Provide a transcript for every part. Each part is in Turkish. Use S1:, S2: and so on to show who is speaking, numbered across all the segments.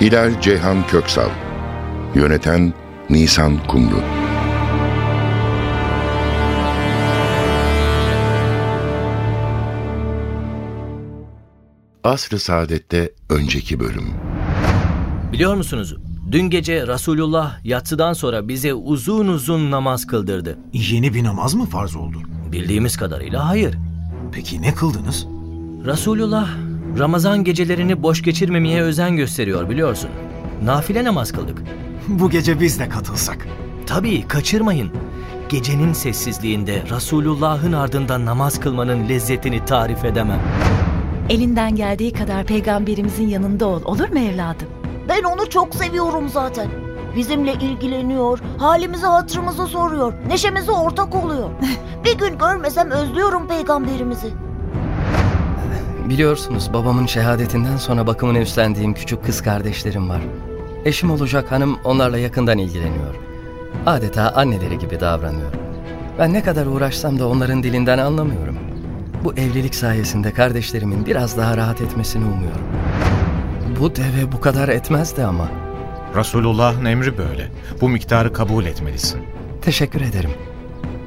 S1: Hilal Ceyhan Köksal Yöneten Nisan Kumru Asr-ı Saadet'te önceki bölüm
S2: Biliyor musunuz? Dün gece Resulullah yatsıdan sonra bize uzun uzun namaz kıldırdı.
S3: Yeni bir namaz mı farz oldu?
S2: Bildiğimiz kadarıyla hayır.
S3: Peki ne kıldınız?
S2: Resulullah Ramazan gecelerini boş geçirmemeye özen gösteriyor biliyorsun. Nafile namaz kıldık.
S3: Bu gece biz de katılsak.
S2: Tabii kaçırmayın. Gecenin sessizliğinde Resulullah'ın ardından namaz kılmanın lezzetini tarif edemem.
S4: Elinden geldiği kadar peygamberimizin yanında ol. Olur mu evladım?
S5: Ben onu çok seviyorum zaten. Bizimle ilgileniyor, halimizi hatırımızı soruyor, neşemize ortak oluyor. bir gün görmesem özlüyorum peygamberimizi.
S6: Biliyorsunuz babamın şehadetinden sonra bakımını üstlendiğim küçük kız kardeşlerim var. Eşim olacak hanım onlarla yakından ilgileniyor. Adeta anneleri gibi davranıyor. Ben ne kadar uğraşsam da onların dilinden anlamıyorum. Bu evlilik sayesinde kardeşlerimin biraz daha rahat etmesini umuyorum. Bu deve bu kadar etmezdi ama.
S7: Resulullah'ın emri böyle. Bu miktarı kabul etmelisin.
S6: Teşekkür ederim.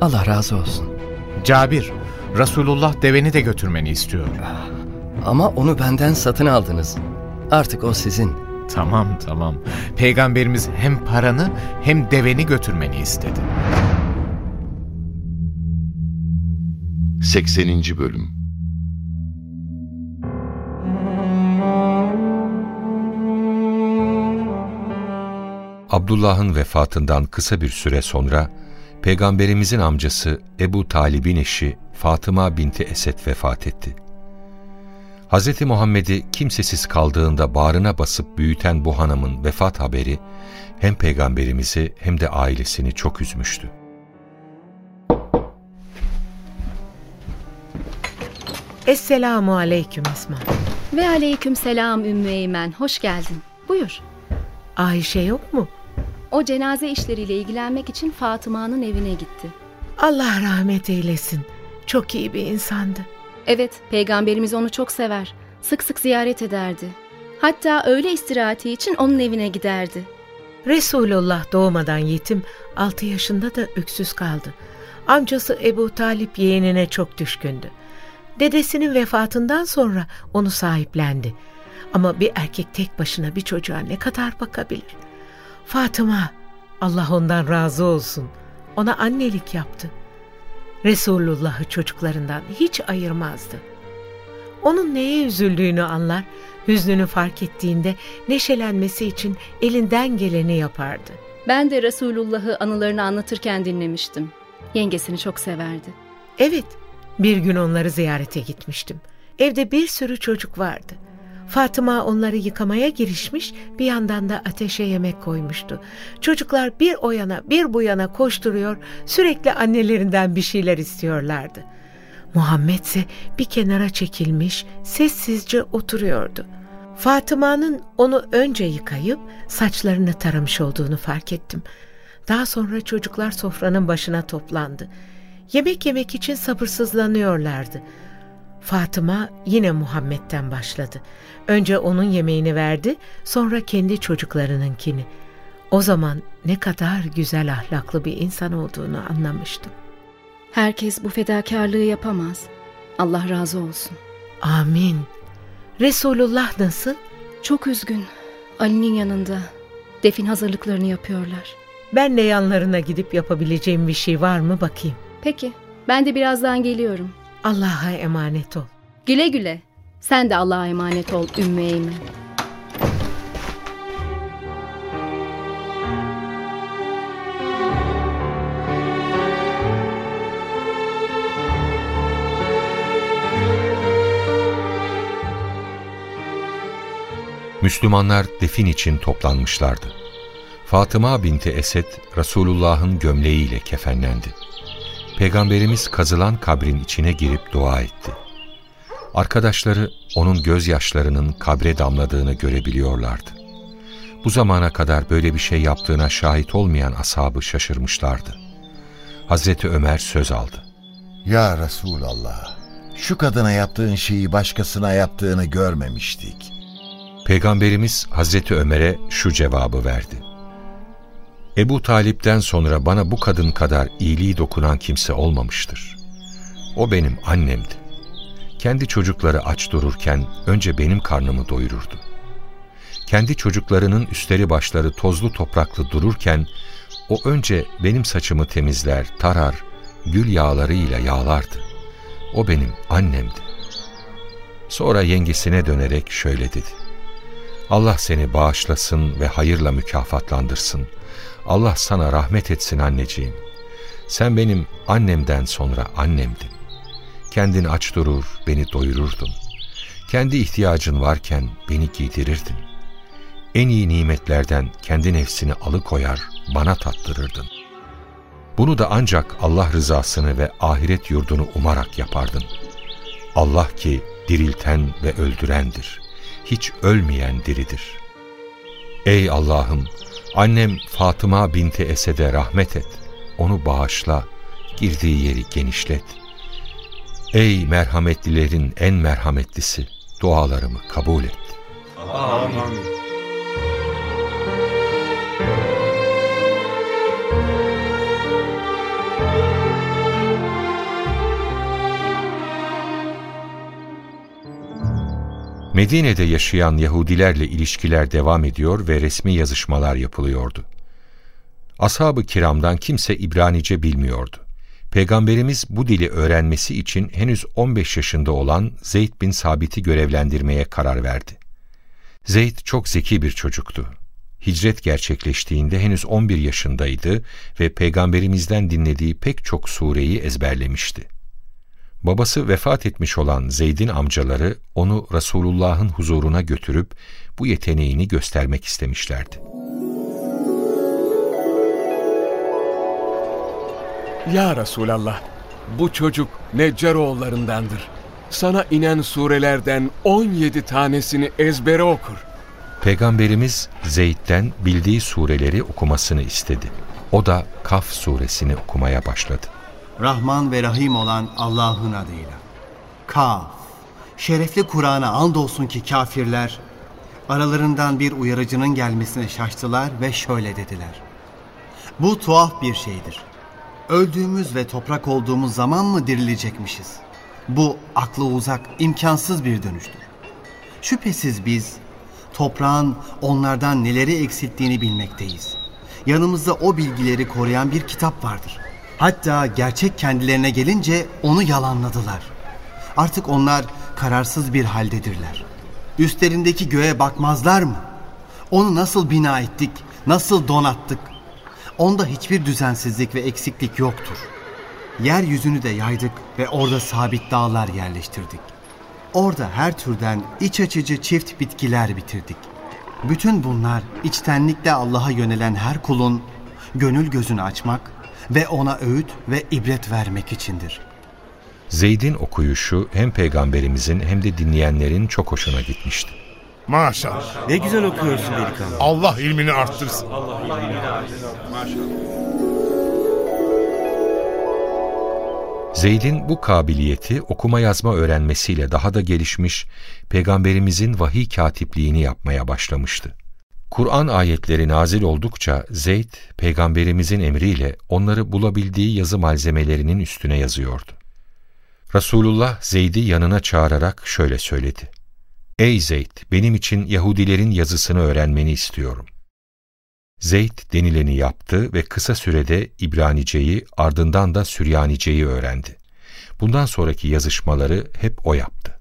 S6: Allah razı olsun.
S7: Cabir, Resulullah deveni de götürmeni istiyor.
S6: Ama onu benden satın aldınız. Artık o sizin.
S7: Tamam tamam. Peygamberimiz hem paranı hem deveni götürmeni istedi.
S1: 80. Bölüm
S8: Abdullah'ın vefatından kısa bir süre sonra Peygamberimizin amcası Ebu Talib'in eşi Fatıma binti Esed vefat etti. Hz. Muhammed'i kimsesiz kaldığında bağrına basıp büyüten bu hanımın vefat haberi hem peygamberimizi hem de ailesini çok üzmüştü.
S9: Esselamu aleyküm Esma.
S10: Ve aleyküm selam Ümmü Eymen. Hoş geldin. Buyur.
S9: Ayşe yok mu?
S10: O cenaze işleriyle ilgilenmek için Fatıma'nın evine gitti.
S9: Allah rahmet eylesin. Çok iyi bir insandı.
S10: Evet, peygamberimiz onu çok sever. Sık sık ziyaret ederdi. Hatta öğle istirahati için onun evine giderdi.
S9: Resulullah doğmadan yetim 6 yaşında da öksüz kaldı. Amcası Ebu Talip yeğenine çok düşkündü. Dedesinin vefatından sonra onu sahiplendi. Ama bir erkek tek başına bir çocuğa ne kadar bakabilir? Fatıma, Allah ondan razı olsun. Ona annelik yaptı. Resulullah'ı çocuklarından hiç ayırmazdı. Onun neye üzüldüğünü anlar, hüznünü fark ettiğinde neşelenmesi için elinden geleni yapardı.
S10: Ben de Resulullah'ı anılarını anlatırken dinlemiştim. Yengesini çok severdi.
S9: Evet, bir gün onları ziyarete gitmiştim. Evde bir sürü çocuk vardı. Fatıma onları yıkamaya girişmiş, bir yandan da ateşe yemek koymuştu. Çocuklar bir o yana bir bu yana koşturuyor, sürekli annelerinden bir şeyler istiyorlardı. Muhammed ise bir kenara çekilmiş, sessizce oturuyordu. Fatıma'nın onu önce yıkayıp saçlarını taramış olduğunu fark ettim. Daha sonra çocuklar sofranın başına toplandı. Yemek yemek için sabırsızlanıyorlardı. Fatıma yine Muhammed'den başladı. Önce onun yemeğini verdi, sonra kendi çocuklarınınkini. O zaman ne kadar güzel ahlaklı bir insan olduğunu anlamıştım.
S10: Herkes bu fedakarlığı yapamaz. Allah razı olsun.
S9: Amin. Resulullah nasıl?
S10: Çok üzgün. Ali'nin yanında. Defin hazırlıklarını yapıyorlar.
S9: Ben de yanlarına gidip yapabileceğim bir şey var mı bakayım.
S10: Peki, ben de birazdan geliyorum.
S9: Allah'a emanet ol.
S10: Güle güle. Sen de Allah'a emanet ol Ümmü Eymen.
S8: Müslümanlar defin için toplanmışlardı. Fatıma binti Esed Resulullah'ın gömleğiyle kefenlendi. Peygamberimiz kazılan kabrin içine girip dua etti. Arkadaşları onun gözyaşlarının kabre damladığını görebiliyorlardı. Bu zamana kadar böyle bir şey yaptığına şahit olmayan ashabı şaşırmışlardı. Hazreti Ömer söz aldı.
S11: Ya Resulallah, şu kadına yaptığın şeyi başkasına yaptığını görmemiştik.
S8: Peygamberimiz Hazreti Ömer'e şu cevabı verdi. Ebu Talip'ten sonra bana bu kadın kadar iyiliği dokunan kimse olmamıştır. O benim annemdi. Kendi çocukları aç dururken önce benim karnımı doyururdu. Kendi çocuklarının üstleri başları tozlu topraklı dururken o önce benim saçımı temizler, tarar, gül yağlarıyla yağlardı. O benim annemdi. Sonra yengesine dönerek şöyle dedi. Allah seni bağışlasın ve hayırla mükafatlandırsın. Allah sana rahmet etsin anneciğim. Sen benim annemden sonra annemdin. Kendin aç durur, beni doyururdun. Kendi ihtiyacın varken beni giydirirdin. En iyi nimetlerden kendi nefsini alıkoyar, bana tattırırdın. Bunu da ancak Allah rızasını ve ahiret yurdunu umarak yapardın. Allah ki dirilten ve öldürendir. Hiç ölmeyen diridir. Ey Allah'ım! Annem Fatıma binti Esed'e rahmet et. Onu bağışla, girdiği yeri genişlet. Ey merhametlilerin en merhametlisi, dualarımı kabul et.
S12: Amin.
S8: Medine'de yaşayan Yahudilerle ilişkiler devam ediyor ve resmi yazışmalar yapılıyordu. Ashab-ı kiramdan kimse İbranice bilmiyordu. Peygamberimiz bu dili öğrenmesi için henüz 15 yaşında olan Zeyd bin Sabit'i görevlendirmeye karar verdi. Zeyd çok zeki bir çocuktu. Hicret gerçekleştiğinde henüz 11 yaşındaydı ve peygamberimizden dinlediği pek çok sureyi ezberlemişti. Babası vefat etmiş olan Zeyd'in amcaları onu Resulullah'ın huzuruna götürüp bu yeteneğini göstermek istemişlerdi.
S12: Ya Resulallah, bu çocuk Neccaroğullarındandır. Sana inen surelerden 17 tanesini ezbere okur.
S8: Peygamberimiz Zeyd'den bildiği sureleri okumasını istedi. O da Kaf suresini okumaya başladı.
S13: Rahman ve Rahim olan Allah'ın adıyla. Kaf. Şerefli Kur'an'a andolsun ki kafirler aralarından bir uyarıcının gelmesine şaştılar ve şöyle dediler. Bu tuhaf bir şeydir. Öldüğümüz ve toprak olduğumuz zaman mı dirilecekmişiz? Bu aklı uzak, imkansız bir dönüştür. Şüphesiz biz toprağın onlardan neleri eksilttiğini bilmekteyiz. Yanımızda o bilgileri koruyan bir kitap vardır. Hatta gerçek kendilerine gelince onu yalanladılar. Artık onlar kararsız bir haldedirler. Üstlerindeki göğe bakmazlar mı? Onu nasıl bina ettik, nasıl donattık? Onda hiçbir düzensizlik ve eksiklik yoktur. Yeryüzünü de yaydık ve orada sabit dağlar yerleştirdik. Orada her türden iç açıcı çift bitkiler bitirdik. Bütün bunlar içtenlikle Allah'a yönelen her kulun gönül gözünü açmak ve ona öğüt ve ibret vermek içindir.
S8: Zeyd'in okuyuşu hem peygamberimizin hem de dinleyenlerin çok hoşuna gitmişti.
S14: Maşallah.
S15: Ne güzel okuyorsun delikanlı.
S14: Allah ilmini arttırsın.
S15: Allah ilmini arttırsın. Maşallah.
S8: Zeyd'in bu kabiliyeti okuma yazma öğrenmesiyle daha da gelişmiş, peygamberimizin vahiy katipliğini yapmaya başlamıştı. Kur'an ayetleri nazil oldukça Zeyd, peygamberimizin emriyle onları bulabildiği yazı malzemelerinin üstüne yazıyordu. Resulullah Zeyd'i yanına çağırarak şöyle söyledi. Ey Zeyd, benim için Yahudilerin yazısını öğrenmeni istiyorum. Zeyd denileni yaptı ve kısa sürede İbraniceyi ardından da Süryaniceyi öğrendi. Bundan sonraki yazışmaları hep o yaptı.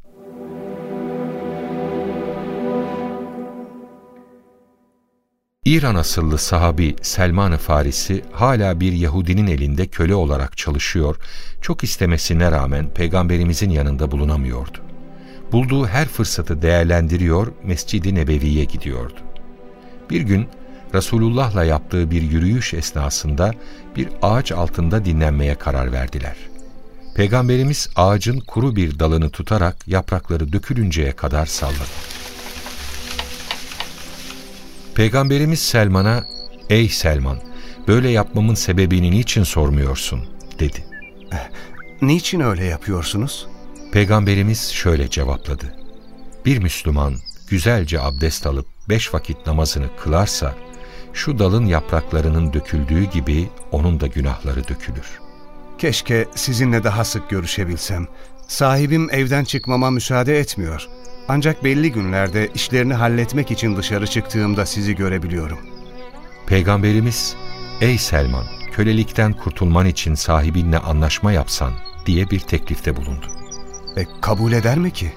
S8: İran asıllı sahabi Selman-ı Farisi hala bir Yahudinin elinde köle olarak çalışıyor, çok istemesine rağmen peygamberimizin yanında bulunamıyordu. Bulduğu her fırsatı değerlendiriyor, Mescid-i Nebevi'ye gidiyordu. Bir gün Resulullah'la yaptığı bir yürüyüş esnasında bir ağaç altında dinlenmeye karar verdiler. Peygamberimiz ağacın kuru bir dalını tutarak yaprakları dökülünceye kadar salladı. Peygamberimiz Selman'a, ''Ey Selman, böyle yapmamın sebebini niçin sormuyorsun?'' dedi.
S16: Niçin öyle yapıyorsunuz?
S8: Peygamberimiz şöyle cevapladı. Bir Müslüman güzelce abdest alıp beş vakit namazını kılarsa, şu dalın yapraklarının döküldüğü gibi onun da günahları dökülür.
S16: Keşke sizinle daha sık görüşebilsem. Sahibim evden çıkmama müsaade etmiyor. Ancak belli günlerde işlerini halletmek için dışarı çıktığımda sizi görebiliyorum.
S8: Peygamberimiz, ''Ey Selman, kölelikten kurtulman için sahibinle anlaşma yapsan.'' diye bir teklifte bulundu.
S16: E, kabul eder mi ki?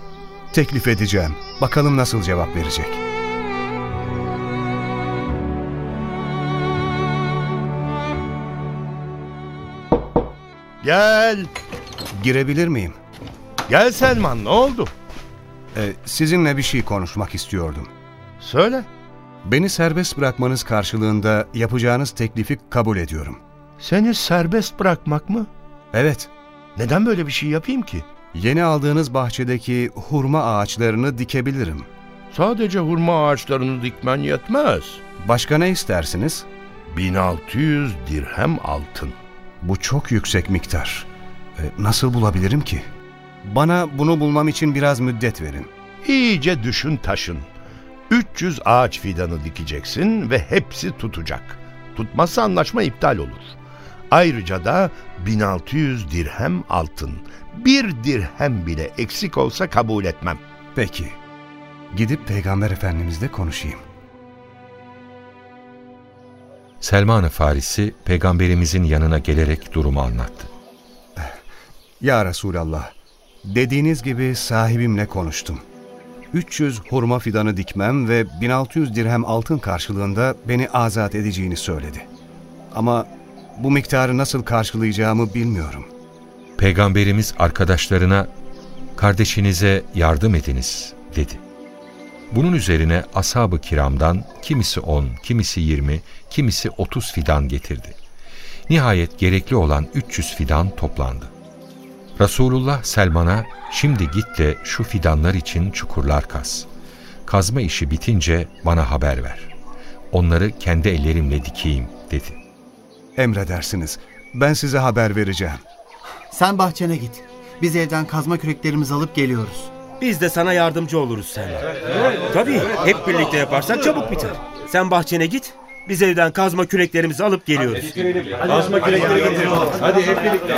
S16: Teklif edeceğim. Bakalım nasıl cevap verecek.
S14: Gel.
S16: Girebilir miyim?
S14: Gel Selman ne oldu?
S16: E, sizinle bir şey konuşmak istiyordum.
S14: Söyle.
S16: Beni serbest bırakmanız karşılığında yapacağınız teklifi kabul ediyorum.
S14: Seni serbest bırakmak mı?
S16: Evet.
S14: Neden böyle bir şey yapayım ki?
S16: Yeni aldığınız bahçedeki hurma ağaçlarını dikebilirim.
S14: Sadece hurma ağaçlarını dikmen yetmez.
S16: Başka ne istersiniz?
S14: 1600 dirhem altın.
S16: Bu çok yüksek miktar. E, nasıl bulabilirim ki? Bana bunu bulmam için biraz müddet verin.
S14: İyice düşün taşın. 300 ağaç fidanı dikeceksin ve hepsi tutacak. Tutmazsa anlaşma iptal olur. Ayrıca da 1600 dirhem altın. Bir dirhem bile eksik olsa kabul etmem.
S16: Peki. Gidip Peygamber Efendimizle konuşayım.
S8: Selman-ı Farisi peygamberimizin yanına gelerek durumu anlattı.
S16: Ya Resulallah, dediğiniz gibi sahibimle konuştum. 300 hurma fidanı dikmem ve 1600 dirhem altın karşılığında beni azat edeceğini söyledi. Ama bu miktarı nasıl karşılayacağımı bilmiyorum.
S8: Peygamberimiz arkadaşlarına kardeşinize yardım ediniz dedi. Bunun üzerine ashab-ı kiramdan kimisi on, kimisi yirmi, kimisi otuz fidan getirdi. Nihayet gerekli olan 300 fidan toplandı. Resulullah Selman'a şimdi git de şu fidanlar için çukurlar kaz. Kazma işi bitince bana haber ver. Onları kendi ellerimle dikeyim dedi.
S16: Emredersiniz. Ben size haber vereceğim.
S13: Sen bahçene git. Biz evden kazma küreklerimizi alıp geliyoruz.
S15: Biz de sana yardımcı oluruz Selma. Tabii hep birlikte yaparsak çabuk biter. Sen bahçene git. Biz evden kazma küreklerimizi alıp geliyoruz.
S17: Kazma kürekleri getirin. Hadi hep birlikte.